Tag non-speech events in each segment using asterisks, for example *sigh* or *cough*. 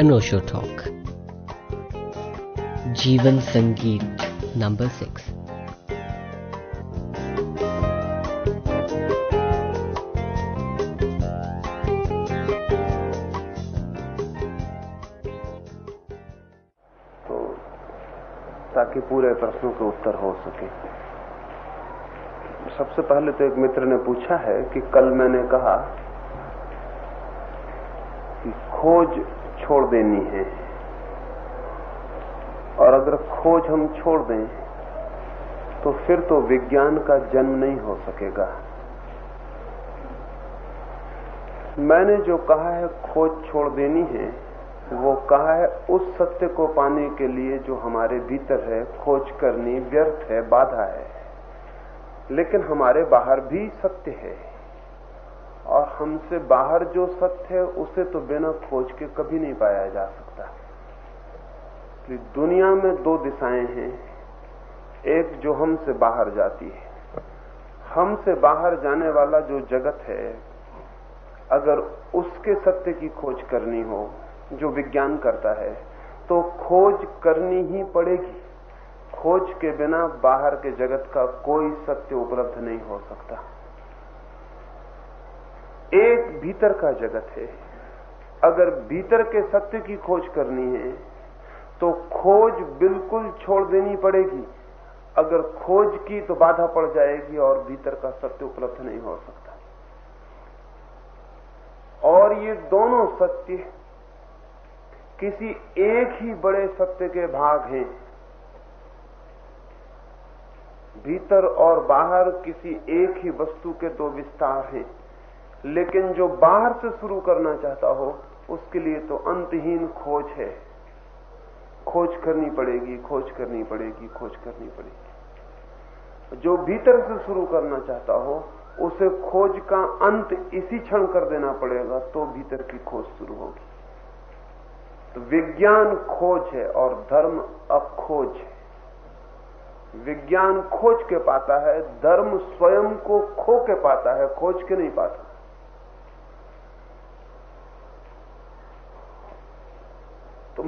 अनोशो talk जीवन संगीत number six तो ताकि पूरे प्रश्नों के उत्तर हो सके। सबसे पहले तो एक मित्र ने पूछा है कि कल मैंने कहा कि खोज छोड़ देनी है। और अगर खोज हम छोड़ दें तो फिर तो विज्ञान का जन्म नहीं हो सकेगा। मैंने जो कहा है, खोज छोड़ देनी है, वो कहा है, उस सत्य को पाने के लिए जो हमारे भीतर है, खोज करनी व्यर्थ है, बाधा है। लेकिन हमारे बाहर भी सत्य है। और हमसे बाहर जो सत्य है, उसे तो बिना खोज के कभी नहीं पाया जा सकता। कि दुनिया में दो दिशाएँ हैं। एक जो हमसे बाहर जाती है। हमसे बाहर जाने वाला जो जगत है, अगर उसके सत्य की खोज करनी हो, जो विज्ञान करता है तो खोज करनी ही पड़ेगी। खोज के बिना बाहर के जगत का कोई सत्य उपलब्ध नहीं हो सकता। एक भीतर का जगत है। अगर भीतर के सत्य की खोज करनी है तो खोज बिल्कुल छोड़ देनी पड़ेगी। अगर खोज की तो बाधा पड़ जाएगी और भीतर का सत्य उपलब्ध नहीं हो सकता। और ये दोनों सत्य किसी एक ही बड़े सत्य के भाग हैं। भीतर और बाहर किसी एक ही वस्तु के दो विस्तार हैं। लेकिन जो बाहर से शुरू करना चाहता हो, उसके लिए तो अंतहीन खोज है। खोज करनी पड़ेगी, खोज करनी पड़ेगी, खोज करनी पड़ेगी। जो भीतर से शुरू करना चाहता हो, उसे खोज का अंत इसी क्षण कर देना पड़ेगा तो भीतर की खोज शुरू होगी। तो विज्ञान खोज है और धर्म अखोज है। विज्ञान खोज के पाता है, धर्म स्वयं को खो के पाता है, खोज के नहीं पाता।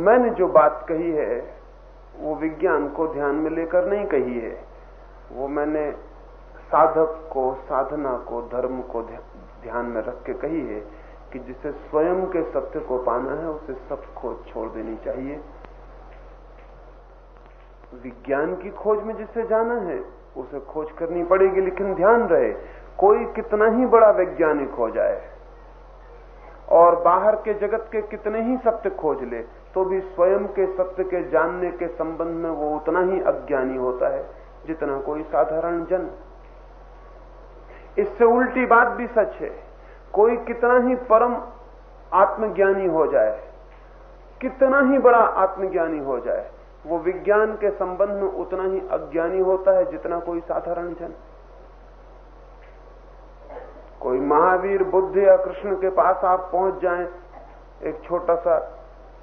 मैंने जो बात कही है, वो विज्ञान को ध्यान में लेकर नहीं कही है। वो मैंने साधक को, साधना को, धर्म को ध्यान में रख के कही है कि जिसे स्वयं के सत्य को पाना है, उसे सब खोज छोड़ देनी चाहिए। विज्ञान की खोज में जिसे जाना है, उसे खोज करनी पड़ेगी, लेकिन ध्यान रहे, कोई कितना ही बड़ा वैज्ञानिक हो जाए और बाहर के जगत के कितने ही सत्य खोज ले तो भी स्वयं के सत्य के जानने के संबंध में वो उतना ही अज्ञानी होता है, जितना कोई साधारण जन। इससे उल्टी बात भी सच है, कोई कितना ही परम आत्मज्ञानी हो जाए, कितना ही बड़ा आत्मज्ञानी हो जाए, वो विज्ञान के संबंध में उतना ही अज्ञानी होता है, जितना कोई साधारण जन। कोई महावीर, बुद्ध या कृष्ण के पास आप पहुँच जाएँ, एक छोटा सा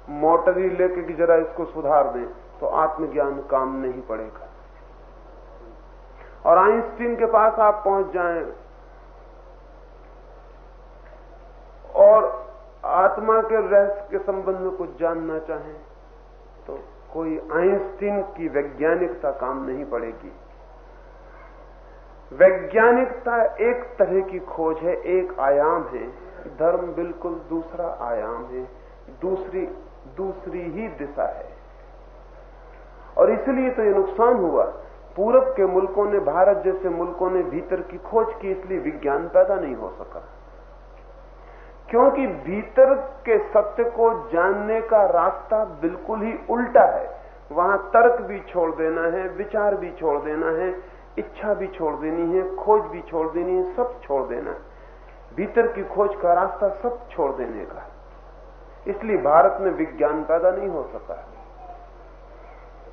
मोटर लेके कि जरा इसको सुधार दें तो आत्मज्ञान काम नहीं पड़ेगा। और आइंस्टीन के पास आप पहुँच जाएँ। और आत्मा के रहस्य के संबंध में कुछ जानना चाहें तो कोई आइंस्टीन की वैज्ञानिकता काम नहीं पड़ेगी। वैज्ञानिकता एक तरह की खोज है, एक आयाम है। धर्म बिल्कुल दूसरा आयाम है, दूसरी दूसरी ही दिशा है। और इसलिए तो ये नुकसान हुआ। पूरब के मुल्कों ने, भारत जैसे मुल्कों ने भीतर की खोज की, इसलिए विज्ञान पैदा नहीं हो सका। क्योंकि भीतर के सत्य को जानने का रास्ता बिल्कुल ही उल्टा है। वहाँ तर्क भी छोड़ देना है, विचार भी छोड़ देना है, इच्छा भी छोड़ देनी है, खोज भी छोड़ देनी है, सब छोड़ देना है। भीतर की खोज का रास्ता सब छोड़ देने का इसलिए भारत में विज्ञान पैदा नहीं हो सका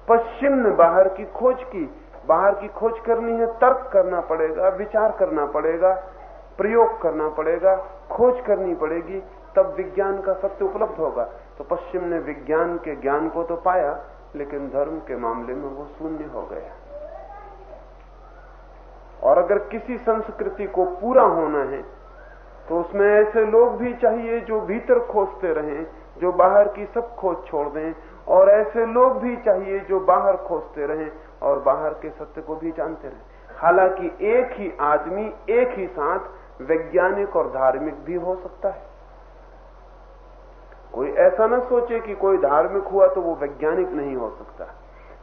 पश्चिम ने बाहर की खोज की, बाहर की खोज करनी है, तर्क करना पड़ेगा, विचार करना पड़ेगा, प्रयोग करना पड़ेगा, खोज करनी पड़ेगी, तब विज्ञान का सत्य उपलब्ध होगा। तो पश्चिम ने विज्ञान के ज्ञान को तो पाया, लेकिन धर्म के मामले में वो शून्य हो गया। और अगर किसी संस्कृति को पूरा होना है तो उसमें ऐसे लोग भी चाहिए जो भीतर खोजते रहें, जो बाहर की सब खोज छोड़ दें, और ऐसे लोग भी चाहिए जो बाहर खोजते रहें और बाहर के सत्य को भी जानते रहें। हालाँकि एक ही आदमी, एक ही साथ वैज्ञानिक और धार्मिक भी हो सकता है। कोई ऐसा ना सोचे कि कोई धार्मिक हुआ तो वो वैज्ञानिक नहीं हो सकता।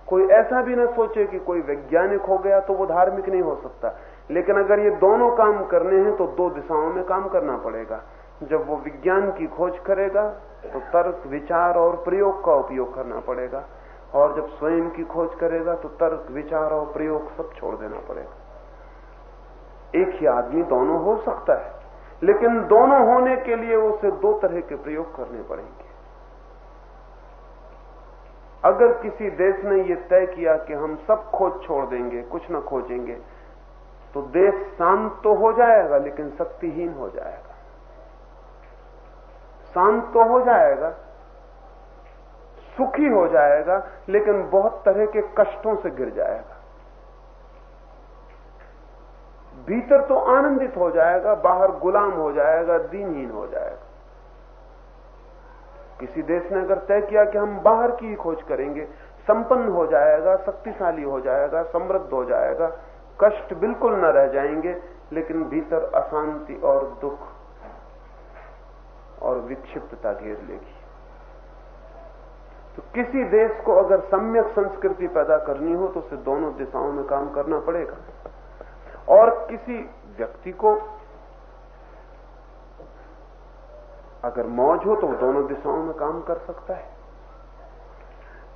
कोई ऐसा भी ना सोचे कि कोई वैज्ञानिक हो गया तो वो धार्मिक नहीं हो सकता। लेकिन अगर ये दोनों काम करने हैं तो दो दिशाओं में काम करना पड़ेगा। जब वो विज्ञान की खोज करेगा तो तर्क, विचार और प्रयोग का उपयोग करना पड़ेगा। और जब स्वयं की खोज करेगा तो तर्क, विचार और प्रयोग सब छोड़ देना पड़ेगा। एक ही आदमी दोनों हो सकता है, लेकिन दोनों होने के लिए उसे दो तरह के प्रयोग करने पड़ेंगे। अगर किसी देश ने यह तय किया कि हम सब खोज छोड़ देंगे, कुछ न खोजेंगे तो देश शांत तो हो जाएगा, लेकिन शक्तिहीन हो जाएगा। शांत तो हो जाएगा, सुखी हो जाएगा, लेकिन बहुत तरह के कष्टों से गिर जाएगा। भीतर तो आनंदित हो जाएगा, बाहर गुलाम हो जाएगा, दीनहीन हो जाएगा। किसी देश ने अगर तय किया कि हम बाहर की ही खोज करेंगे, संपन्न हो जाएगा, शक्तिशाली हो जाएगा, समृद्ध हो जाएगा कष्ट बिल्कुल न रह जाएँगे, लेकिन भीतर अशांति और दुख और विक्षिप्तता घेर लेगी। तो किसी देश को अगर सम्यक संस्कृति पैदा करनी हो तो उसे दोनों दिशाओं में काम करना पड़ेगा। और किसी व्यक्ति को अगर मौज हो तो वो दोनों दिशाओं में काम कर सकता है।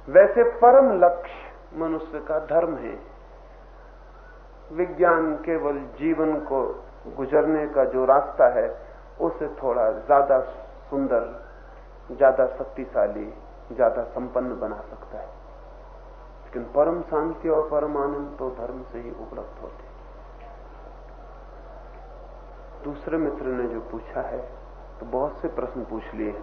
वैसे परम लक्ष्य मनुष्य का धर्म है। विज्ञान केवल जीवन को गुजरने का जो रास्ता है, उसे थोड़ा ज़्यादा सुंदर, ज़्यादा शक्तिशाली, ज़्यादा संपन्न बना सकता है। लेकिन परम शांति और परम आनंद तो धर्म से ही उपलब्ध होते दूसरे मित्र ने जो पूछा है तो बहुत से प्रश्न पूछ लिए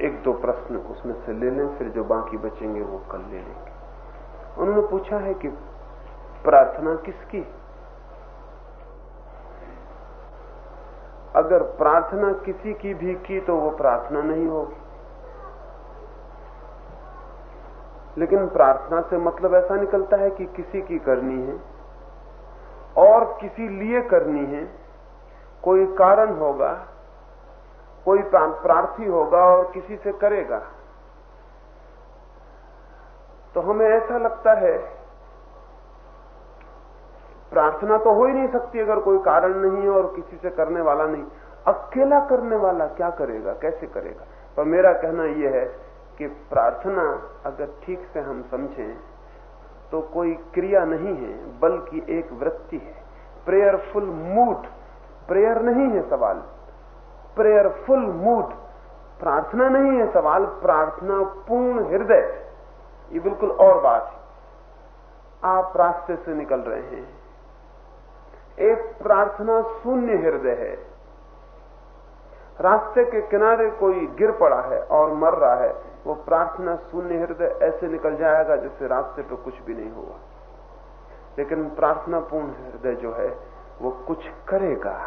एक दो प्रश्न उसमें से ले लें, फिर जो बाकी बचेंगे वो कल ले लेंगे। उन्होंने पूछा है कि प्रार्थना किसकी? अगर प्रार्थना किसी की भी की तो वो प्रार्थना नहीं होगी। लेकिन प्रार्थना से मतलब ऐसा निकलता है कि किसी की करनी है और किसी लिए करनी है, कोई कारण होगा, कोई प्रार्थी होगा और किसी से करेगा। तो हमें ऐसा लगता है। प्रार्थना तो हो ही नहीं सकती अगर कोई कारण नहीं है और किसी से करने वाला नहीं। अकेला करने वाला क्या करेगा? कैसे करेगा? पर मेरा कहना यह है कि प्रार्थना अगर ठीक से हम समझें तो कोई क्रिया नहीं है, बल्कि एक वृत्ति है। प्रेयरफुल मूड, प्रेयर नहीं है सवाल। प्रेयरफुल मूड, प्रार्थना नहीं है सवाल प्रार्थना पूर्ण हृदय। ये बिल्कुल और बात है। आप रास्ते से निकल रहे हैं। एक प्रार्थना शून्य हृदय है। रास्ते के किनारे कोई गिर पड़ा है और मर रहा है, वो प्रार्थना शून्य हृदय ऐसे निकल जाएगा जैसे रास्ते पे कुछ भी नहीं हुआ लेकिन प्रार्थना पूर्ण हृदय जो है, वो कुछ करेगा।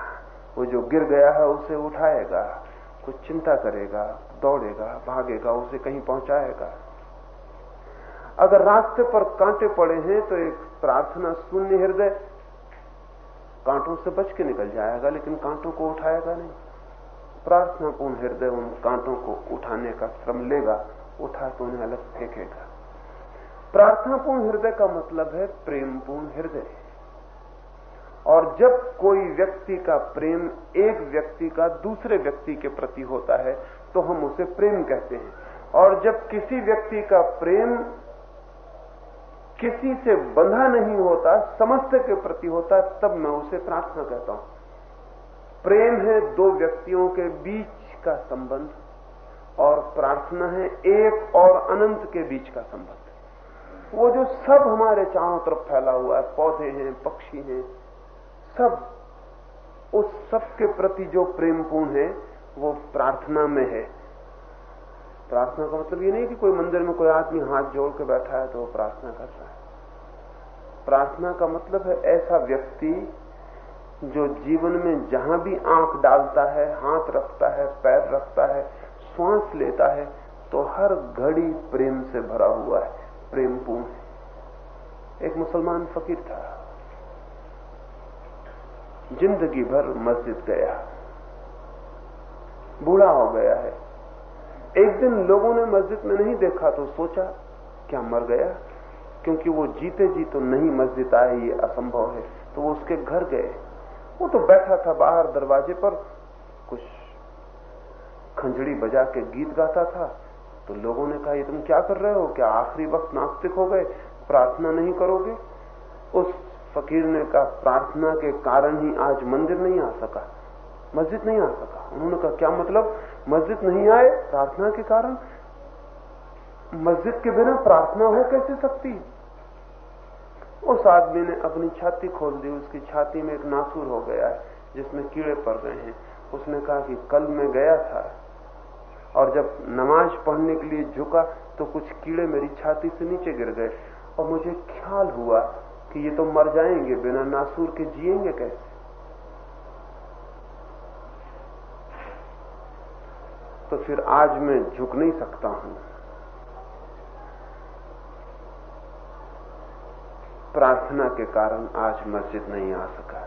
वो जो गिर गया है, उसे उठाएगा, कुछ चिंता करेगा, दौड़ेगा, भागेगा, उसे कहीं पहुंचाएगा। अगर रास्ते पर कांटे पड़े हैं तो एक प्रार्थना शून्य हृदय कांटों से बच के निकल जाएगा, लेकिन कांटों को उठाएगा नहीं। प्रार्थनापूर्ण हृदय उन कांटों को उठाने का श्रम लेगा, उठा तो उन्हें अलग फेंकेगा। प्रार्थनापूर्ण हृदय का मतलब है प्रेमपूर्ण हृदय। और जब कोई व्यक्ति का प्रेम एक व्यक्ति का दूसरे व्यक्ति के प्रति होता है तो हम उसे प्रेम कहते हैं। और जब किसी व्यक्ति का प्रेम किसी से बंधा नहीं होता, समस्त के प्रति होता, तब मैं उसे प्रार्थना कहता हूँ। प्रेम है दो व्यक्तियों के बीच का संबंध और प्रार्थना है एक और अनंत के बीच का संबंध। वो जो सब हमारे चारों तरफ़ फैला हुआ है, पौधे हैं, पक्षी हैं, सब, उस सब के प्रति जो प्रेमपूर्ण है, वो प्रार्थना में है। प्रार्थना का मतलब ये नहीं कि कोई मंदिर में कोई आदमी हाथ जोड़ के बैठा है तो वो प्रार्थना कर रहा है। प्रार्थना का मतलब है ऐसा व्यक्ति जो जीवन में जहाँ भी आँख डालता है, हाथ रखता है, पैर रखता है, श्वास लेता है तो हर घड़ी प्रेम से भरा हुआ है प्रेम पूर्ण है। एक मुसलमान फकीर था। ज़िंदगी भर मस्जिद गया। बूढ़ा हो गया है। एक दिन लोगों ने मस्जिद में नहीं देखा तो सोचा, क्या मर गया? क्योंकि वो जीते जी तो नहीं मस्जिद आए, ये असंभव है। तो वो उसके घर गए। वो तो बैठा था बाहर दरवाजे पर, कुछ खंजड़ी बजा के गीत गाता था। तो लोगों ने कहा, ये तुम क्या कर रहे हो? क्या आखिरी वक्त नास्तिक हो गए? प्रार्थना नहीं करोगे? उस फकीर ने कहा, प्रार्थना के कारण ही आज मंदिर नहीं आ सका। मस्जिद नहीं आ सका। उन्होंने कहा, क्या मतलब? मस्जिद नहीं आए, प्रार्थना के कारण? मस्जिद के बिना प्रार्थना हो कैसे सकती? उस आदमी ने अपनी छाती खोल दी, उसकी छाती में एक नासूर हो गया है, जिसमें कीड़े पड़ गए हैं। उसने कहा कि कल मैं गया था, और जब नमाज़ पढ़ने के लिए झुका तो कुछ कीड़े मेरी छाती से नीचे गिर गए। और मुझे ख्याल हुआ कि ये तो मर जाएँगे, बिना नासूर के जिएँगे कैसे? तो फिर आज मैं झुक नहीं सकता हूँ। प्रार्थना के कारण आज मस्जिद नहीं आ सका।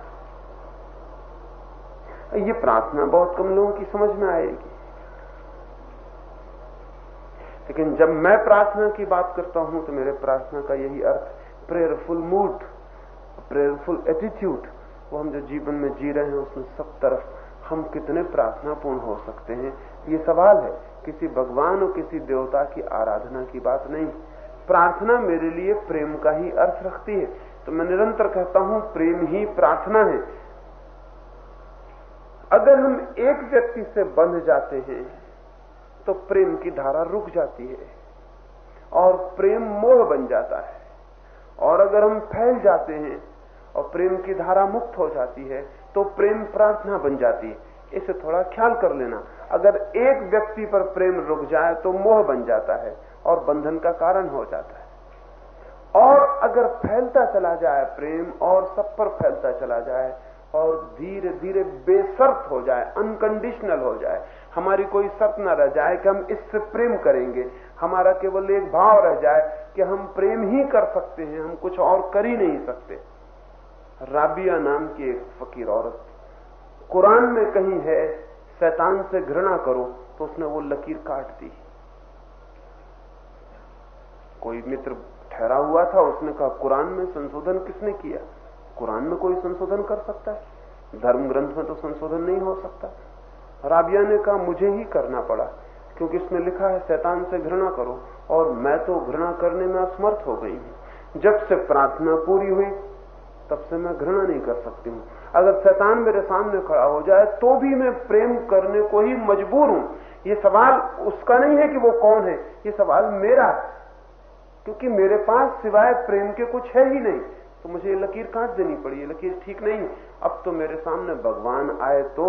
ये प्रार्थना बहुत कम लोगों की समझ में आएगी। लेकिन जब मैं प्रार्थना की बात करता हूँ तो मेरे प्रार्थना का यही अर्थ प्रेयरफुल मूड प्रेयरफुल एटीट्यूड वो हम जो जीवन में जी रहे हैं, उसमें सब तरफ़ हम कितने प्रार्थनापूर्ण हो सकते हैं ये सवाल है, किसी भगवान और किसी देवता की आराधना की बात नहीं। प्रार्थना मेरे लिए प्रेम का ही अर्थ रखती है। तो मैं निरंतर कहता हूँ, प्रेम ही प्रार्थना है। अगर हम एक व्यक्ति से बंध जाते हैं तो प्रेम की धारा रुक जाती है और प्रेम मोह बन जाता है। और अगर हम फैल जाते हैं और प्रेम की धारा मुक्त हो जाती है तो प्रेम प्रार्थना बन जाती है। इसे थोड़ा ख्याल कर लेना। अगर एक व्यक्ति पर प्रेम रुक जाए तो मोह बन जाता है और बंधन का कारण हो जाता है। और अगर फैलता चला जाए प्रेम और सब पर फैलता चला जाए और धीरे धीरे बेसर्त हो जाए अनकंडीशनल हो जाए, हमारी कोई शर्त न रह जाए कि हम इससे प्रेम करेंगे। हमारा केवल एक भाव रह जाए कि हम प्रेम ही कर सकते हैं, हम कुछ और कर ही नहीं सकते। राबिया नाम की एक फकीर औरत, कुरान में कहीं है शैतान से घृणा करो तो उसने वो लकीर काट दी। कोई मित्र ठहरा हुआ था, उसने कहा, कुरान में संशोधन किसने किया? कुरान में कोई संशोधन कर सकता है। धर्म ग्रंथ में तो संशोधन नहीं हो सकता। राबिया ने कहा, मुझे ही करना पड़ा, क्योंकि इसमें लिखा है, शैतान से घृणा करो, और मैं तो घृणा करने में असमर्थ हो गई हूँ। जब से प्रार्थना पूरी हुई, तब से मैं घृणा नहीं कर सकती हूँ। अगर शैतान मेरे सामने खड़ा हो जाए तो भी मैं प्रेम करने को ही मजबूर हूँ। ये सवाल उसका नहीं है कि वो कौन है, ये सवाल मेरा है। क्योंकि मेरे पास सिवाय प्रेम के कुछ है ही नहीं। तो मुझे ये लकीर काट देनी पड़ी, ये लकीर ठीक नहीं अब तो मेरे सामने भगवान आए तो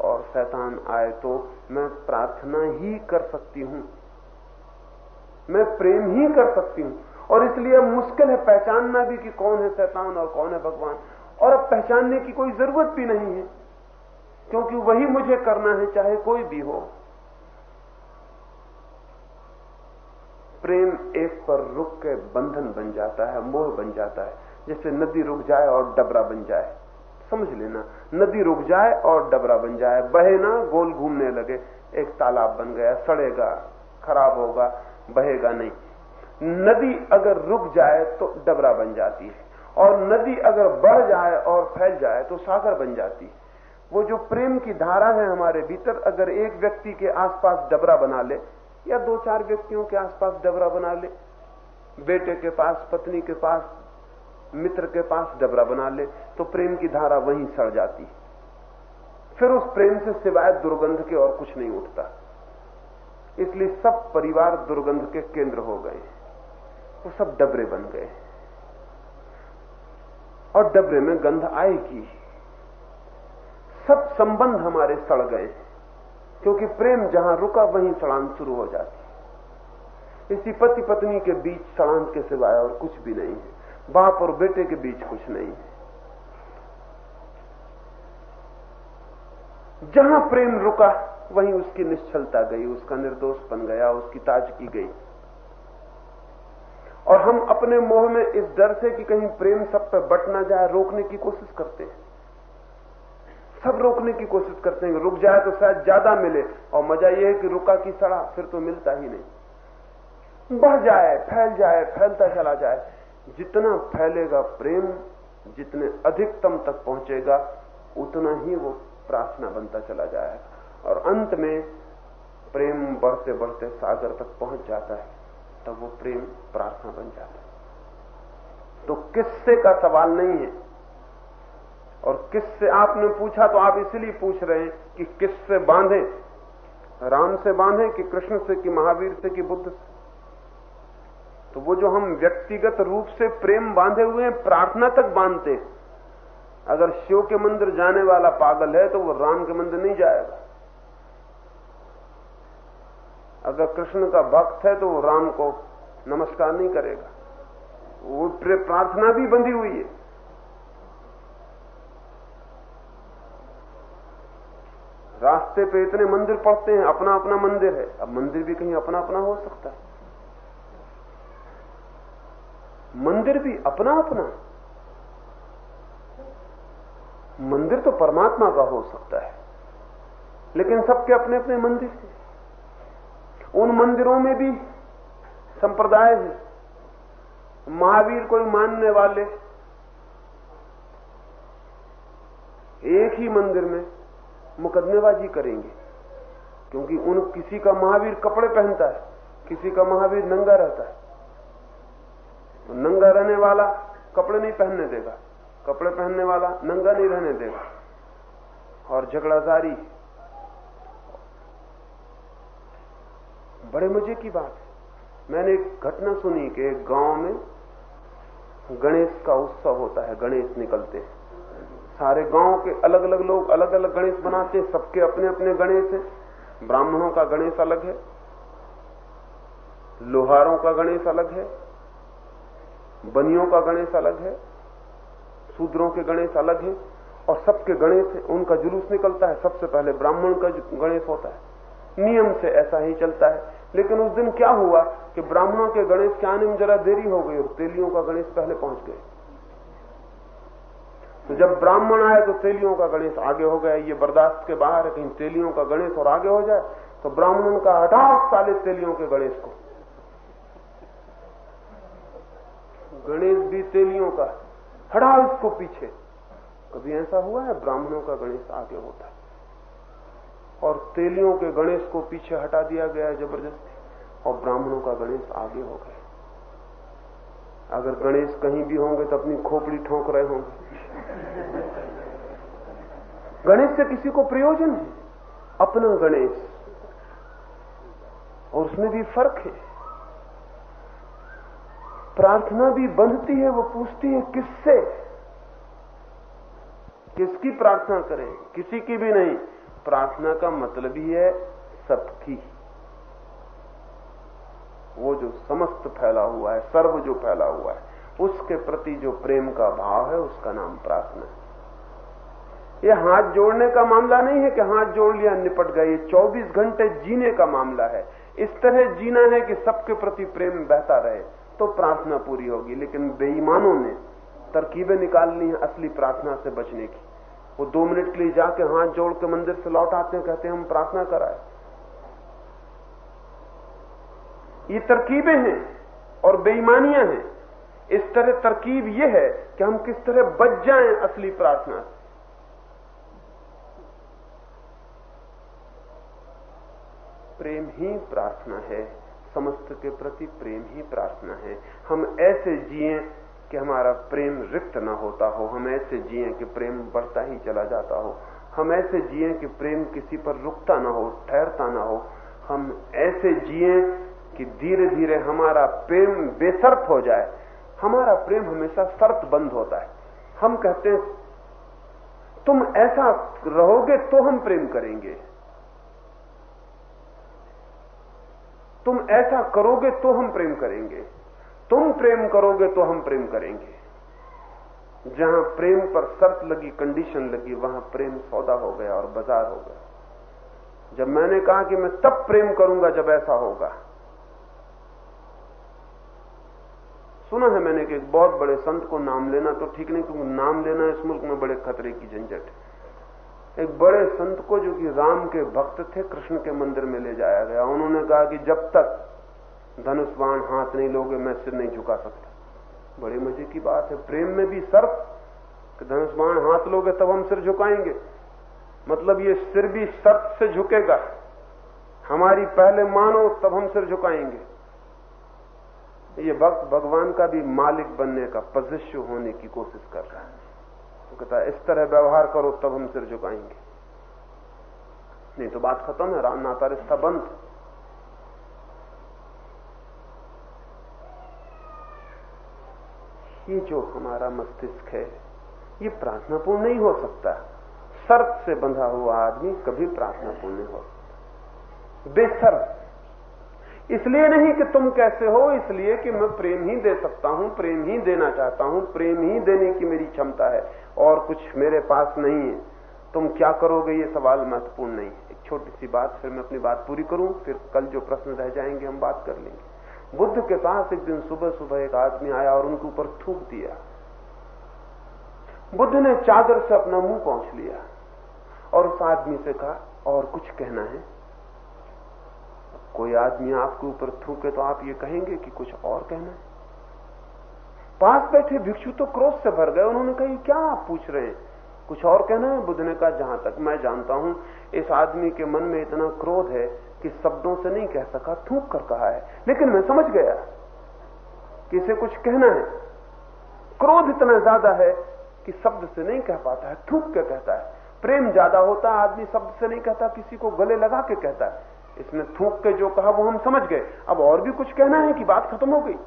और शैतान आए तो मैं प्रार्थना ही कर सकती हूँ। मैं प्रेम ही कर सकती हूँ। और इसलिए मुश्किल है पहचानना भी कि कौन है शैतान और कौन है भगवान। और अब पहचानने की कोई ज़रूरत भी नहीं है। क्योंकि वही मुझे करना है, चाहे कोई भी हो। प्रेम एक पर रुक के बंधन बन जाता है, मोह बन जाता है। जैसे नदी रुक जाए और डबरा बन जाए। समझ लेना, नदी रुक जाए और डबरा बन जाए। बहे ना, गोल घूमने लगे, एक तालाब बन गया, सड़ेगा, खराब होगा, बहेगा नहीं। नदी अगर रुक जाए तो डबरा बन जाती है। और नदी अगर बढ़ जाए और फैल जाए तो सागर बन जाती। है वो जो प्रेम की धारा है हमारे भीतर, अगर एक व्यक्ति के आसपास डबरा बना ले, या दो चार व्यक्तियों के आसपास डबरा बना ले, बेटे के पास, पत्नी के पास, मित्र के पास डबरा बना ले तो प्रेम की धारा वहीं सड़ जाती। फिर उस प्रेम से सिवाय दुर्गंध के और कुछ नहीं उठता। इसलिए सब परिवार दुर्गंध के केंद्र हो गए। वो सब डबरे बन गए। और डबरे में गंध आएगी। सब संबंध हमारे सड़ गए, क्योंकि प्रेम जहाँ रुका, वहीं सड़ान शुरू हो जाती है। इसी पति पत्नी के बीच सड़ान के सिवाय और कुछ भी नहीं है। बाप और बेटे के बीच कुछ नहीं है। जहाँ प्रेम रुका, वहीं उसकी निश्चलता गई, उसका निर्दोष बन गया, उसकी ताजगी गई। और हम अपने मोह में इस डर से कि कहीं प्रेम सब पर बट ना जाए, रोकने की कोशिश करते हैं। सब रोकने की कोशिश करते हैं रुक जाए तो शायद ज़्यादा मिले। और मज़ा यह है कि रुका की सड़ा, फिर तो मिलता ही नहीं। बढ़ जाए, फैल जाए, फैलता चला जाए। जितना फैलेगा प्रेम, जितने अधिकतम तक पहुंचेगा, उतना ही वो प्रार्थना बनता चला जाएगा। और अंत में प्रेम बढ़ते बढ़ते सागर तक पहुँच जाता है। तब वो प्रेम प्रार्थना बन जाता है। तो किस्से का सवाल नहीं है? और किससे आपने पूछा तो आप इसलिए पूछ रहे हैं कि किससे बांधे? राम से बांधे कि कृष्ण से, कि महावीर से, कि बुद्ध से? तो वो जो हम व्यक्तिगत रूप से प्रेम बांधे हुए हैं, प्रार्थना तक बांधते हैं। अगर शिव के मंदिर जाने वाला पागल है तो वो राम के मंदिर नहीं जाएगा। अगर कृष्ण का भक्त है तो वो राम को नमस्कार नहीं करेगा। वो प्रार्थना भी बंधी हुई है। रास्ते पे इतने मंदिर पड़ते हैं अपना अपना मंदिर है। अब मंदिर भी कहीं अपना अपना हो सकता है। मंदिर भी अपना अपना मंदिर तो परमात्मा का हो सकता है। लेकिन सबके अपने अपने मंदिर हैं। उन मंदिरों में भी संप्रदाय है। महावीर कोई मानने वाले एक ही मंदिर में मुकदमेबाजी करेंगे, क्योंकि उन किसी का महावीर कपड़े पहनता है, किसी का महावीर नंगा रहता है। तो नंगा रहने वाला कपड़े नहीं पहनने देगा, कपड़े पहनने वाला नंगा नहीं रहने देगा। और झगड़ा बड़े मज़े की बात है। मैंने एक घटना सुनी कि एक गाँव में गणेश का उत्सव होता है, गणेश निकलते हैं। सारे गाँव के अलग अलग लोग अलग अलग गणेश बनाते हैं, सबके अपने अपने गणेश हैं। ब्राह्मणों का गणेश अलग है, लोहारों का गणेश अलग है, बनियों का गणेश अलग है, शूद्रों के गणेश अलग है, और सबके गणेश उनका जुलूस निकलता है। सबसे पहले ब्राह्मण का गणेश होता है। नियम से ऐसा ही चलता है। लेकिन उस दिन क्या हुआ कि ब्राह्मणों के गणेश के आने में जरा देरी हो गई और तेलियों का गणेश पहले पहुँच गए। तो जब ब्राह्मण आए तो तेलियों का गणेश आगे हो गया, ये बर्दाश्त के बाहर है, कहीं तेलियों का गणेश और आगे हो जाए तो ब्राह्मण का हटाओ साले तेलियों के गणेश को। गणेश भी तेलियों का हटाओ इसको पीछे। कभी ऐसा हुआ है ब्राह्मणों का गणेश आगे होता है? और तेलियों के गणेश को पीछे हटा दिया गया ज़बरदस्ती, और ब्राह्मणों का गणेश आगे हो गया। अगर गणेश कहीं भी होंगे तो अपनी खोपड़ी ठोंक रहे होंगे। गणेश से किसी को प्रयोजन है? अपना गणेश। और उसमें भी फ़र्क है। प्रार्थना भी बंधती है, वो पूछती है किससे? किसकी प्रार्थना करें? किसी की भी नहीं। प्रार्थना का मतलब ही है सबकी वो जो समस्त फैला हुआ है, सर्व जो फैला हुआ है, उसके प्रति जो प्रेम का भाव है, उसका नाम प्रार्थना है। ये हाथ जोड़ने का मामला नहीं है कि हाथ जोड़ लिया, निपट गए। ये 24 घंटे जीने का मामला है। इस तरह जीना है कि सबके प्रति प्रेम बहता रहे तो प्रार्थना पूरी होगी। लेकिन बेईमानों ने तरकीबें निकाल ली हैं असली प्रार्थना से बचने की। वो दो मिनट के लिए जाके हाथ जोड़ के मंदिर से लौट आते हैं, कहते हैं, हम प्रार्थना कराए ये तरकीबें हैं और बेईमानियाँ हैं। इस तरह तरकीब यह है कि हम किस तरह बच जाएँ असली प्रार्थना से। प्रेम ही प्रार्थना है, समस्त के प्रति प्रेम ही प्रार्थना है। हम ऐसे जिए कि हमारा प्रेम रिक्त ना होता हो, हम ऐसे जिए कि प्रेम बढ़ता ही चला जाता हो। हम ऐसे जिए कि प्रेम किसी पर रुकता ना हो, ठहरता ना हो। हम ऐसे जिए कि धीरे धीरे हमारा प्रेम बेसर्त हो जाए। हमारा प्रेम हमेशा शर्त बंद होता है। हम कहते हैं, तुम ऐसा रहोगे तो हम प्रेम करेंगे। तुम ऐसा करोगे तो हम प्रेम करेंगे। तुम प्रेम करोगे तो हम प्रेम करेंगे। जहाँ प्रेम पर शर्त लगी कंडीशन लगी, वहाँ प्रेम सौदा हो गया और बाज़ार हो गया। जब मैंने कहा कि मैं तब प्रेम करूँगा जब ऐसा होगा। सुना है मैंने कि एक बहुत बड़े संत को नाम लेना तो ठीक नहीं क्योंकि नाम लेना इस मुल्क में बड़े खतरे की झंझट है। एक बड़े संत को जो कि राम के भक्त थे, कृष्ण के मंदिर में ले जाया गया। उन्होंने कहा कि जब तक धनुष्वाण हाथ नहीं लोगे, मैं सिर नहीं झुका सकता। बड़े मज़े की बात है। प्रेम में भी शर्त कि हाथ लोगे, तब हम सिर झुकाएँगे। मतलब ये सिर भी शर्त से झुकेगा। हमारी पहले मानो, तब हम सिर झुकाएँगे। ये भक्त भगवान का भी मालिक बनने का पजिश्य होने की कोशिश कर रहा है। वो कहता है, इस तरह व्यवहार करो, तब हम सिर झुकाएँगे। नहीं तो बात खत्म है नाता रिश्ता बंद। ये जो हमारा मस्तिष्क है, ये प्रार्थनापूर्ण नहीं हो सकता। शर्त से बंधा हुआ आदमी कभी प्रार्थनापूर्ण नहीं हो सकता। बेसर्त इसलिए नहीं कि तुम कैसे हो, इसलिए कि मैं प्रेम ही दे सकता हूँ, प्रेम ही देना चाहता हूँ, प्रेम ही देने की मेरी क्षमता है, और कुछ मेरे पास नहीं है। तुम क्या करोगे, ये सवाल महत्वपूर्ण नहीं एक छोटी सी बात, फिर मैं अपनी बात पूरी करूँ, फिर कल जो प्रश्न रह जाएँगे, हम बात कर लेंगे। बुद्ध के पास एक दिन सुबह सुबह एक आदमी आया और उनके ऊपर थूक दिया। बुद्ध ने चादर से अपना मुँह पहुँच लिया और उस आदमी से कहा, और कुछ कहना है? कोई आदमी आपके ऊपर थूके तो आप ये कहेंगे कि कुछ और कहना है? पास बैठे भिक्षु तो क्रोध से भर गए। उन्होंने कहा क्या आप पूछ रहे हैं? कुछ और कहना है? बुद्ध ने कहा, जहाँ तक मैं जानता हूँ, इस आदमी के मन में इतना क्रोध है कि शब्दों से नहीं कह सका, थूक कर कहा है। लेकिन मैं समझ गया कि इसे कुछ कहना है। क्रोध इतना ज़्यादा है कि शब्द से नहीं कह पाता है, थूक के कहता है। प्रेम ज़्यादा होता है, आदमी शब्द से नहीं कहता, किसी को गले लगा के कहता है। इसने थूक के जो कहा, वो हम समझ गए। अब और भी कुछ कहना है कि बात खत्म हो गई।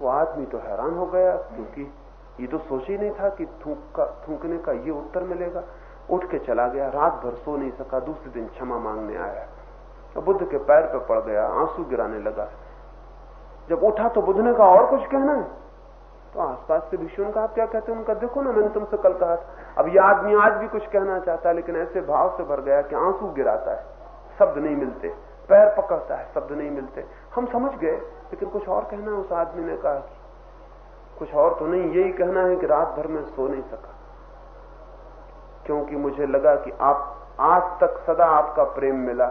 वो आदमी तो हैरान हो गया, क्योंकि ये तो सोच ही नहीं था कि थूक का, थूकने का ये उत्तर मिलेगा। उठ के चला गया, रात भर सो नहीं सका, दूसरे दिन क्षमा मांगने आया। तो बुद्ध के पैर पर पड़ गया, आँसू गिराने लगा। जब उठा तो बुद्ध ने कहा, और कुछ कहना है? तो आसपास से भिक्षु ने कहा क्या कहते हैं? उनका, देखो ना, मैंने तुमसे कल कहा अब यह आदमी आज भी कुछ कहना चाहता है, लेकिन ऐसे भाव से भर गया कि आँसू गिराता है, शब्द नहीं मिलते। पैर पकड़ता है, शब्द नहीं मिलते। हम समझ गए, लेकिन कुछ और कहना है उस आदमी ने कहा कुछ और तो नहीं, यही कहना है कि रात भर में सो नहीं सका। क्योंकि मुझे लगा कि आप, आज तक सदा आपका प्रेम मिला।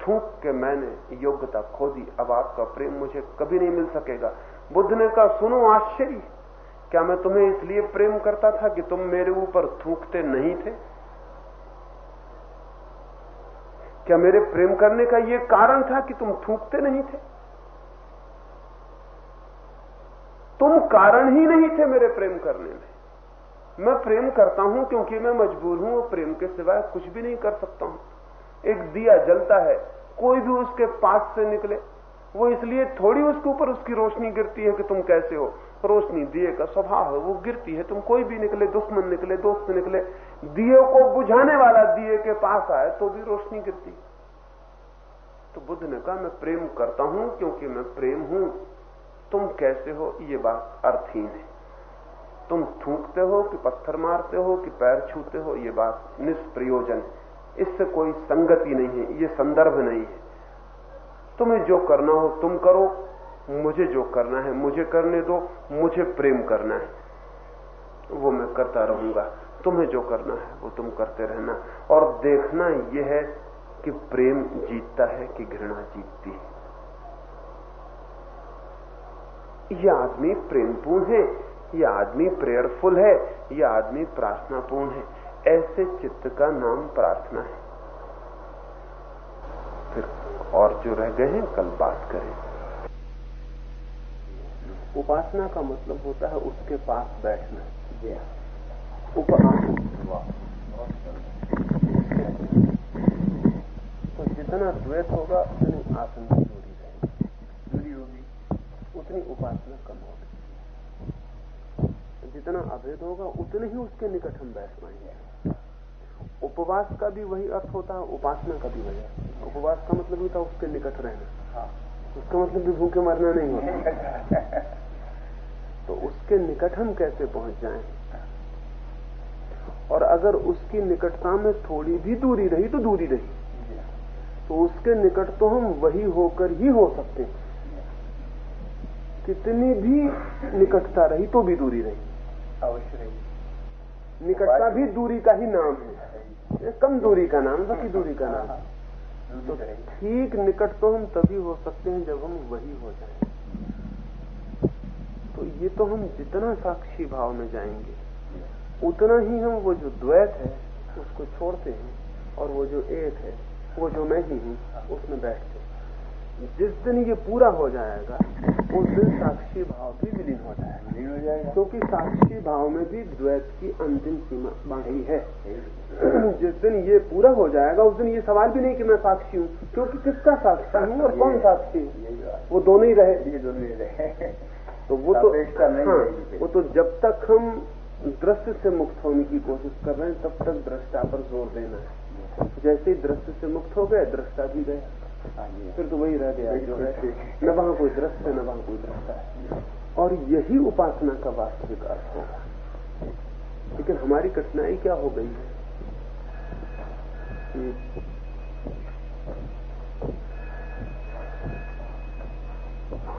थूक के मैंने योग्यता खो दी। अब आपका प्रेम मुझे कभी नहीं मिल सकेगा। बुद्ध ने कहा, सुनो, आश्चर्य। क्या मैं तुम्हें इसलिए प्रेम करता था कि तुम मेरे ऊपर थूकते नहीं थे? क्या मेरे प्रेम करने का यह कारण था कि तुम थूकते नहीं थे? तुम कारण ही नहीं थे मेरे प्रेम करने में। मैं प्रेम करता हूँ क्योंकि मैं मजबूर हूँ और प्रेम के सिवाय कुछ भी नहीं कर सकता हूँ। एक दिया जलता है, कोई भी उसके पास से निकले। वो इसलिए थोड़ी उसके ऊपर उसकी रोशनी गिरती है कि तुम कैसे हो। रोशनी दिए का स्वभाव है, वो गिरती है। तुम कोई भी निकले, दुश्मन निकले, दोस्त निकले, दिए को बुझाने वाला दिए के पास आए तो भी रोशनी गिरती। तो बुद्ध ने कहा, मैं प्रेम करता हूँ क्योंकि मैं प्रेम हूँ। तुम कैसे हो? ये बात अर्थहीन है। तुम थूकते हो कि पत्थर मारते हो कि पैर छूते हो, ये बात निष्प्रयोजन है। इससे कोई संगति नहीं है, ये संदर्भ नहीं है। तुम्हें जो करना हो तुम करो, मुझे जो करना है मुझे करने दो, मुझे प्रेम करना है। वो मैं करता रहूँगा, तुम्हें जो करना है वो तुम करते रहना। और देखना यह है कि प्रेम जीतता है कि घृणा जीतती है। यह आदमी प्रेमपूर्ण है। यह आदमी प्रेयरफुल है यह आदमी प्रार्थनापूर्ण है। ऐसे चित्त का नाम प्रार्थना है। फिर और जो रह गए हैं, कल बात करें। उपासना का मतलब होता है उसके पास बैठना। तो जितना द्वैत होगा, उतनी आसन दूरी रहेगी। दूरी होगी, उतनी उपासना कम होगी। जितना अभेद होगा उतने ही उसके निकट हम बैठ पाएँगे। उपवास का भी वही अर्थ होता है उपासना का भी वही अर्थ उपवास का मतलब होता था उसके निकट रहना। हाँ। उसका मतलब भी भूखे मरना नहीं होता। *laughs* तो उसके निकट हम कैसे पहुँच जाएँ? और अगर उसकी निकटता में थोड़ी भी दूरी रही तो दूरी रही। तो उसके निकट तो हम वही होकर ही हो सकते हैं। कितनी भी निकटता रही तो भी दूरी रही। अवश्य। निकटता भी दूरी का ही नाम है। कम दूरी का नाम बाकी दूरी का नाम। तो ठीक निकट तो हम तभी हो सकते हैं जब हम वही हो जाए। तो ये तो हम जितना साक्षी भाव में जाएँगे उतना ही हम वो जो द्वैत है उसको छोड़ते हैं और वो जो एक है वो जो मैं ही हूँ उसमें बैठते जिस दिन ये पूरा हो जाएगा उस दिन साक्षी भाव भी विलीन हो जाएगा। हो क्योंकि साक्षी भाव में भी द्वैत की अंतिम सीमा बांधी है। जिस दिन ये पूरा हो जाएगा उस दिन ये सवाल भी नहीं कि मैं साक्षी हूँ क्योंकि किसका साक्षी हूँ और कौन साक्षी वो दोनों ही रहे। ये दोनों ही रहे। तो वो तो नहीं हाँ, वो तो जब तक हम दृश्य से मुक्त होने की कोशिश कर रहे हैं तब तक दृष्टा पर ज़ोर देना है। जैसे ही दृश्य से मुक्त हो गए दृष्टा भी गया। फिर तो वही रह गया जो है। न वहाँ कोई दृश्य न वहाँ कोई दृष्टा। है और यही उपासना का वास्तविक अर्थ होगा। लेकिन हमारी कठिनाई क्या हो गई है? कि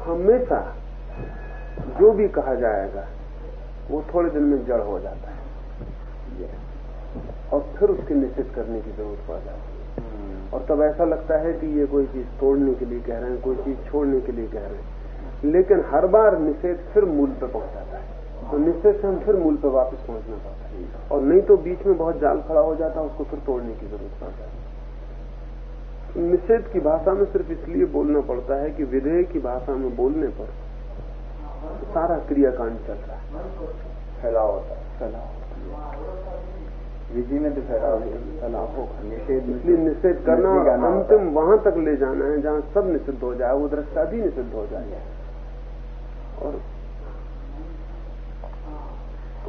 हमेशा जो भी कहा जाएगा वो थोड़े दिन में जड़ हो जाता है। और फिर उसके निश्चित करने की ज़रूरत पड़ जाती है। और तब ऐसा लगता है कि ये कोई चीज़ तोड़ने के लिए कह रहे हैं, कोई चीज़ छोड़ने के लिए कह रहे हैं। लेकिन हर बार निषेध फिर मूल पे पहुंचाता है। तो निषेध से हम फिर मूल पे वापस पहुँचना पड़ता है। और नहीं तो बीच में बहुत जाल खड़ा हो जाता है, उसको फिर तोड़ने की ज़रूरत पड़ जाती है। निषेध की भाषा में सिर्फ़ इसलिए बोलना पड़ता है कि विधेय की भाषा में बोलने पर सारा क्रियाकांड चल रहा है। फैलाव होता है। फैलाव विधि में तो फैलाव होगा निषेध इसलिए निषेध करना अंतिम वहाँ तक ले जाना है जहाँ सब निषिद्ध हो जाए वो दृष्टा भी निषिद्ध हो जाए। और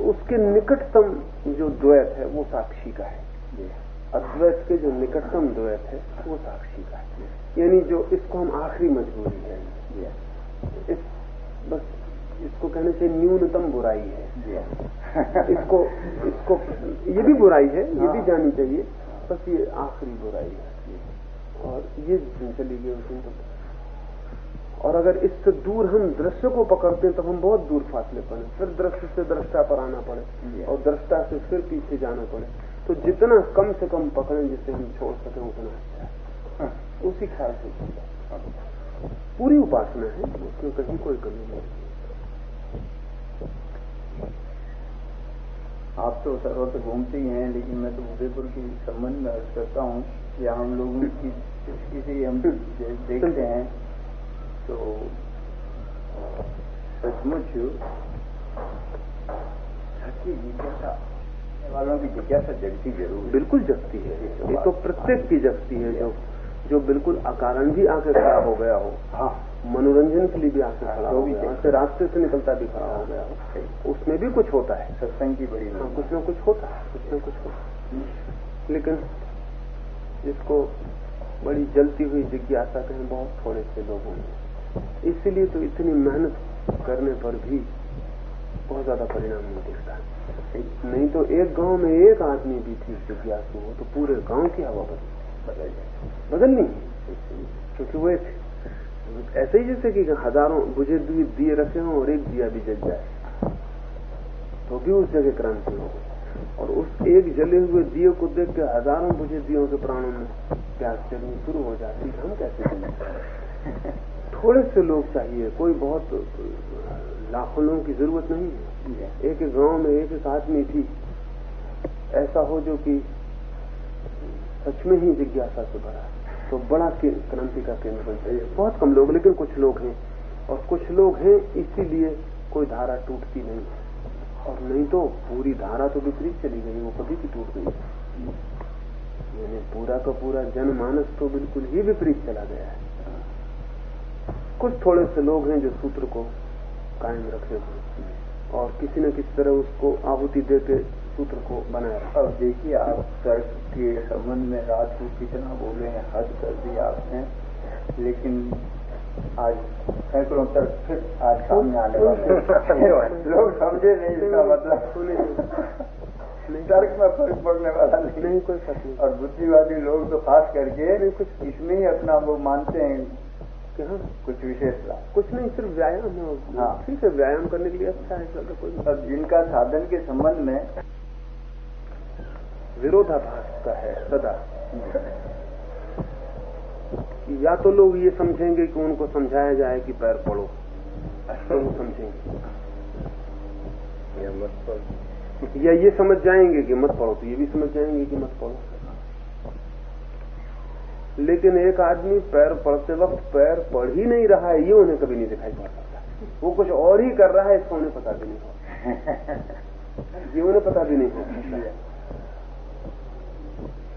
उसके निकटतम जो द्वैत है वो साक्षी का है। अद्वैत के जो निकटतम द्वैत है वो साक्षी का है। यानी जो इसको हम आखिरी मजबूरी है। इस बस इसको कहने से न्यूनतम बुराई है। *laughs* इसको इसको ये भी बुराई है ये भी हाँ। जानी चाहिए बस ये आखिरी बुराई है। और ये चली गई उसमें तो। और अगर इससे दूर हम दृश्य को पकड़ते हैं तो हम बहुत दूर फासले पड़े। फिर दृश्य से दृष्टा पर आना पड़े। और दृष्टा से फिर पीछे जाना पड़े। तो जितना कम से कम पकड़ें जिसे हम छोड़ सकें उतना अच्छा है। हाँ। उसी ख्याल से। पूरी उपासना है उसमें कहीं कोई कमी नहीं आप तो सर्वत्र घूमते ही हैं लेकिन मैं तो उदयपुर के संबंध में अर्ज़ करता हूँ या हम लोग की दृष्टि से हम देखते हैं। तो सचमुच जिज्ञासा वालों की जिज्ञासा जगती ज़रूर बिल्कुल जगती है। ये तो प्रत्येक की जगती है जो जो बिल्कुल अकारण भी आके खड़ा हो गया हो। हाँ। मनोरंजन के लिए भी आके खड़ा हो गया। रास्ते से निकलता भी खड़ा हो गया। उसमें भी कुछ होता है। सत्संग की बड़ी हाँ कुछ ना कुछ होता है कुछ ना कुछ होता लेकिन इसको बड़ी जलती हुई जिज्ञासा कहें बहुत थोड़े से लोग होंगे इसीलिए तो इतनी मेहनत करने पर भी बहुत ज़्यादा परिणाम नहीं दिखता। नहीं तो एक गाँव में एक आदमी भी ठीक जिज्ञासु हो तो पूरे गाँव की हवा बदल बदल जाए बदलनी। क्योंकि वो एक ऐसे ही जैसे कि हज़ारों बुझे दिए दिए रखे हों और एक दिया भी जल जाए तो भी उस जगह क्रांति हो और उस एक जले हुए दिए को देख के हज़ारों बुझे दियों के प्राणों में प्यास चलनी शुरू हो जाती है। हम कैसे जलें थोड़े से लोग चाहिए कोई बहुत लाखों लोगों की ज़रूरत नहीं है। एक एक गाँव में एक एक आदमी भी ऐसा हो जो कि सच में ही जिज्ञासा से भरा है, तो बड़ा क्रांति का केंद्र बनता है। बहुत कम लोग, लेकिन कुछ लोग हैं। और कुछ लोग हैं, इसीलिए कोई धारा टूटती नहीं है। और नहीं तो पूरी धारा तो विपरीत चली गई वो कभी की टूट गई यानी पूरा का पूरा जनमानस तो बिल्कुल ही विपरीत चला गया है। कुछ थोड़े से लोग हैं जो सूत्र को कायम रखे हुए और किसी न किसी तरह उसको आहुति देके सूत्र को रखा अब देखिए आप तर्क के संबंध में रात को कितना बोले हैं हद कर दी आपने। लेकिन आज सैकड़ों तर्क फिर आज सामने आने वाले लोग समझे नहीं इसका मतलब। तर्क में फ़र्क पड़ने वाला नहीं। नहीं कोई फ़र्क नहीं। और बुद्धिवादी लोग तो खास करके कुछ इसमें ही अपना वो मानते हैं। कि हाँ कुछ विशेषता कुछ नहीं सिर्फ़ व्यायाम है। हाँ। ठीक है व्यायाम करने के लिए अच्छा है ज़्यादा कोई अब जिनका साधन के संबंध में विरोधाभास का है, सदा। या तो लोग ये समझेंगे कि उनको समझाया जाए कि पैर पड़ो। तो वो समझेंगे। या मत पढ़ो या ये समझ जाएँगे कि मत पढ़ो तो ये भी समझ जाएँगे कि मत पढ़ो लेकिन एक आदमी पैर पढ़ते वक्त पैर पढ़ ही नहीं रहा है, ये उन्हें कभी नहीं दिखाई पड़ सकता। वो कुछ और ही कर रहा है, इसको उन्हें पता भी नहीं होता ये उन्हें पता भी नहीं हो सकता।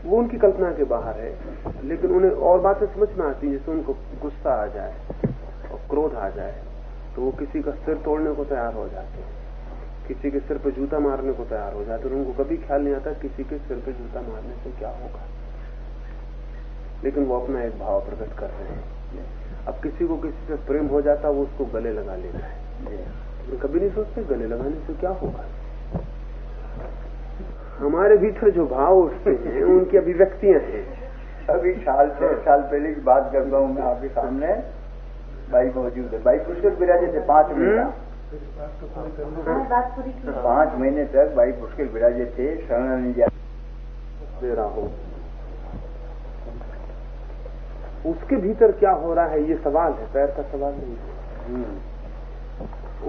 वो उनकी कल्पना के बाहर है लेकिन उन्हें और बातें समझ में आती हैं जैसे उनको गुस्सा आ जाए और क्रोध आ जाए। तो वो किसी का सिर तोड़ने को तैयार हो जाते हैं। किसी के सिर पर जूता मारने को तैयार हो जाते हैं। उनको कभी ख्याल नहीं आता किसी के सिर पर जूता मारने से क्या होगा। लेकिन वो अपना एक भाव प्रकट कर रहे हैं। अब किसी को किसी से प्रेम हो जाता वो उसको गले लगा लेता है। कभी नहीं सोचते गले लगाने से क्या होगा। हमारे भीतर जो भाव उठते हैं उनकी अभिव्यक्तियाँ हैं। अभी साल छह साल पहले की बात करता हूँ मैं आपके सामने भाई मौजूद है। भाई पुष्कर विराजे थे पाँच महीना। पाँच महीने तक भाई पुष्कर विराजे थे शरण दे रहा हूँ। उसके भीतर क्या हो रहा है ये सवाल है पैर का सवाल नहीं है।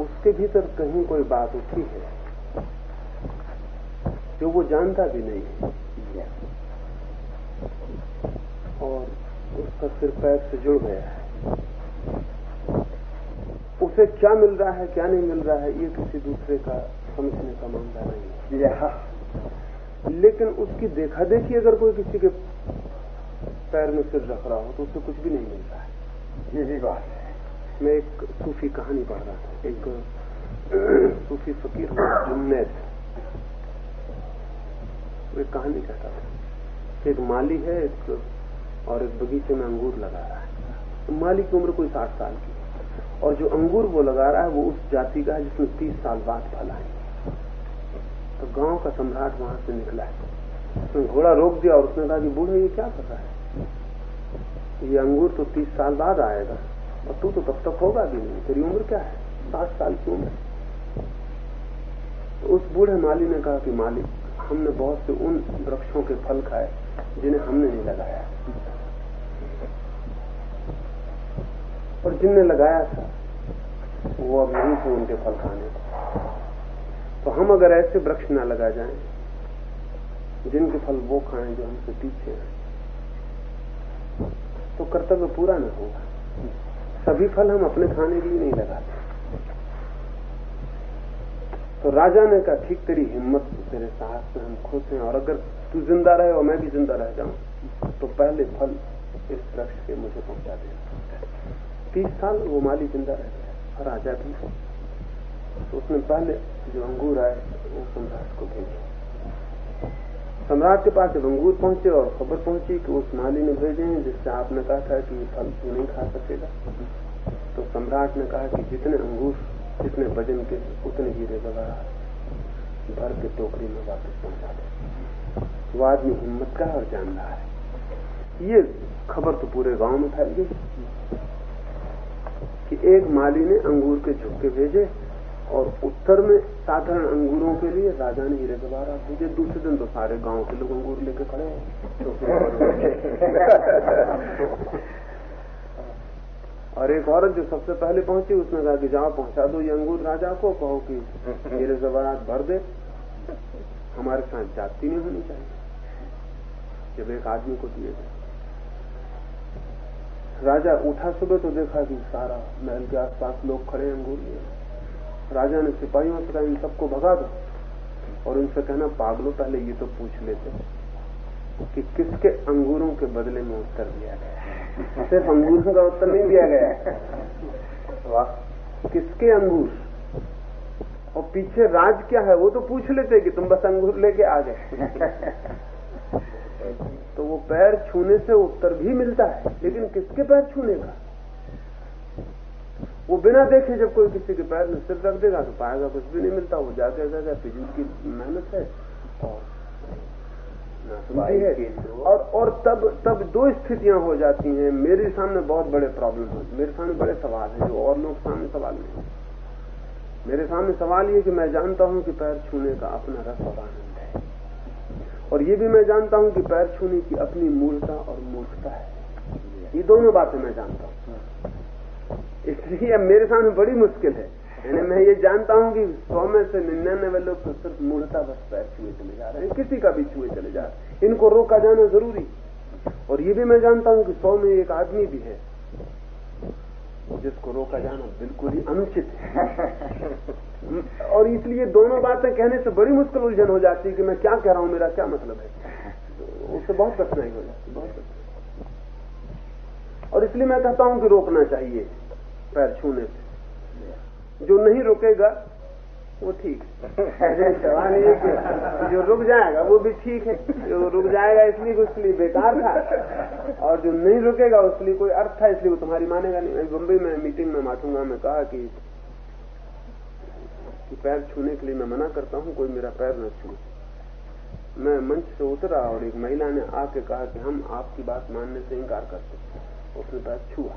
उसके भीतर कहीं कोई बात उठी है? जो वो जानता भी नहीं है। और उसका सिर पैर से जुड़ गया है। उसे क्या मिल रहा है क्या नहीं मिल रहा है ये किसी दूसरे का समझने का मामला नहीं है। लेकिन उसकी देखा देखी अगर कोई किसी के पैर में सिर रख रहा हो तो उसे कुछ भी नहीं मिल रहा है। यही बात है। मैं एक सूफी कहानी पढ़ रहा था। एक *clears throat* सूफी फकीर जुन्नैद एक कहानी कहता था एक माली है, एक और एक बगीचे में अंगूर लगा रहा है। तो माली की उम्र कोई साठ साल की और जो अंगूर वो लगा रहा है, वो उस जाति का है जिसमें तीस साल बाद फला है तो गाँव का सम्राट वहाँ से निकला है। उसने घोड़ा रोक दिया और उसने कहा कि, बूढ़े, ये क्या कर रहा है? ये अंगूर तो तीस साल बाद आएगा। और तू तो तब तक होगा भी नहीं। तेरी उम्र क्या है? साठ साल की उम्र तो उस बूढ़े माली ने कहा कि, मालिक हमने बहुत से उन वृक्षों के फल खाए, जिन्हें हमने नहीं लगाया। और जिनने लगाया था, वो अब नहीं थे उनके फल खाने। को तो हम अगर ऐसे वृक्ष न लगा जाएँ, जिनके फल वो खाएँ जो हमसे पीछे हैं तो कर्तव्य पूरा न होगा। सभी फल हम अपने खाने के लिए नहीं लगाते। तो राजा ने कहा, ठीक, तेरी हिम्मत तेरे साहस में हम खुश हैं, और अगर तू ज़िंदा रहे और मैं भी ज़िंदा रह जाऊँ तो पहले फल इस वृक्ष के मुझे पहुँचा देना तीस साल वो माली ज़िंदा रह गया, और राजा भी। तो उसने पहले जो अंगूर आए, वो सम्राट को भेजे। सम्राट के पास जब अंगूर पहुँचे और खबर पहुँची कि उस माली ने भेजे हैं, जिससे आपने कहा था कि फल तू नहीं खा सकेगा तो सम्राट ने कहा कि जितने अंगूर जितने वज़न के, उतने हीरे वगैरह भर के टोकरी में वापस पहुँचा दे वो आदमी हिम्मत का और जान रहा है। ये खबर तो पूरे गाँव में फैल गई। कि एक माली ने अंगूर के झुक्के भेजे और उत्तर में साधारण अंगूरों के लिए राजा ने हीरे गवारा भेजे। दूसरे दिन तो सारे गाँव के लोग अंगूर लेके खड़े *laughs* और एक औरत जो सबसे पहले पहुँची, उसने कहा कि जाओ पहुँचा दो ये अंगूर, राजा को कहो कि मेरे जवारात भर दे। हमारे साथ जाति नहीं होनी चाहिए। जब एक आदमी को दिए गए। राजा उठा सुबह तो देखा कि सारा महल के आसपास लोग खड़े अंगूर लिए। राजा ने सिपाहियों से कहा, इन सबको भगा दो। और उनसे कहना, पागलो, पहले ये तो पूछ लेते। कि किसके अंगूरों के बदले में उत्तर दिया गया सिर्फ़ अंगूरों का उत्तर नहीं दिया गया वाह, किसके अंगूर? और पीछे राज क्या है? वो तो पूछ लेते कि तुम बस अंगूर लेके आ गए। तो वो पैर छूने से उत्तर भी मिलता है, लेकिन किसके पैर छूने का वो बिना देखे जब कोई किसी के पैर में सिर रख देगा तो पाएगा कुछ भी नहीं मिलता, वो जाके कहेगा फिजिल की मेहनत है। और है। और और तब तब दो स्थितियाँ हो जाती हैं। मेरे सामने बहुत बड़े प्रॉब्लम हो। मेरे सामने बड़े सवाल हैं जो और लोग सामने सवाल नहीं मेरे सामने सवाल ये कि मैं जानता हूँ कि पैर छूने का अपना रस और आनंद है। और ये भी मैं जानता हूँ कि पैर छूने की अपनी मूलता और मूर्खता है। ये दोनों बातें मैं जानता हूँ। इसलिए मेरे सामने बड़ी मुश्किल है। यानी मैं ये जानता हूँ कि सौ में से निन्यानवे लोग तो सिर्फ़ मूर्ता बस पैर छुए चले जा रहे हैं, किसी का भी छुए चले जा रहे हैं। इनको रोका जाना ज़रूरी। और ये भी मैं जानता हूँ कि सौ में एक आदमी भी है, जिसको रोका जाना बिल्कुल ही अनुचित है। *laughs* और इसलिए दोनों बातें कहने से बड़ी मुश्किल उलझन हो जाती है कि मैं क्या कह रहा हूँ, मेरा क्या मतलब है। तो उससे बहुत कठिनाई हो जाती है, बहुत और इसलिए मैं कहता हूँ कि रोकना चाहिए पैर छूने से। जो नहीं रुकेगा वो ठीक सवाल ये कि जो रुक जाएगा वो भी ठीक है। जो रुक जाएगा इसलिए उसके लिए बेकार था। और जो नहीं रुकेगा उसके लिए कोई अर्थ था इसलिए वो तुम्हारी मानेगा नहीं। बम्बई में मीटिंग में माथूँगा मैं कहा कि, कि पैर छूने के लिए मैं मना करता हूँ कोई मेरा पैर न छू मैं मंच से उतरा और एक महिला ने आके कहा कि हम आपकी बात मानने से इनकार करते उसने पैर छुआ।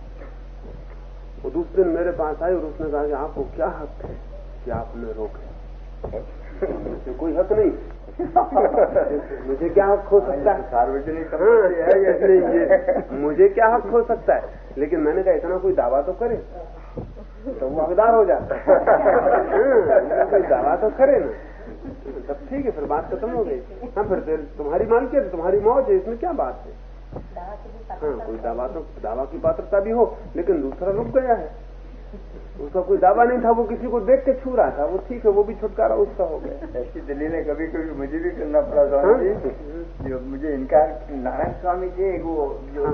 वो दूसरे दिन मेरे पास आई और उसने कहा कि आपको क्या हक है कि आपने रोके? मुझे कोई हक नहीं। मुझे क्या हक हो सकता है? सार्वजनिक हाँ, ये मुझे क्या हक हो सकता है? लेकिन मैंने कहा इतना कोई दावा तो करे। तो वो हकदार हो जाता है। हाँ, कोई दावा तो करे ना। तब ठीक है फिर बात खत्म हो गई। हाँ फिर तुम्हारी मालकियत तुम्हारी मौज है इसमें क्या बात है? हाँ कोई दावा तो दावा की पात्रता भी हो लेकिन दूसरा रुक गया है। उसका कोई दावा नहीं था वो किसी को देख के छू रहा था वो ठीक है वो भी छुटकारा उसका हो गया। ऐसी दिल्ली दलीलें कभी कभी मुझे भी करना पड़ा था हाँ। जो मुझे इनकार नारायण स्वामी जी वो जो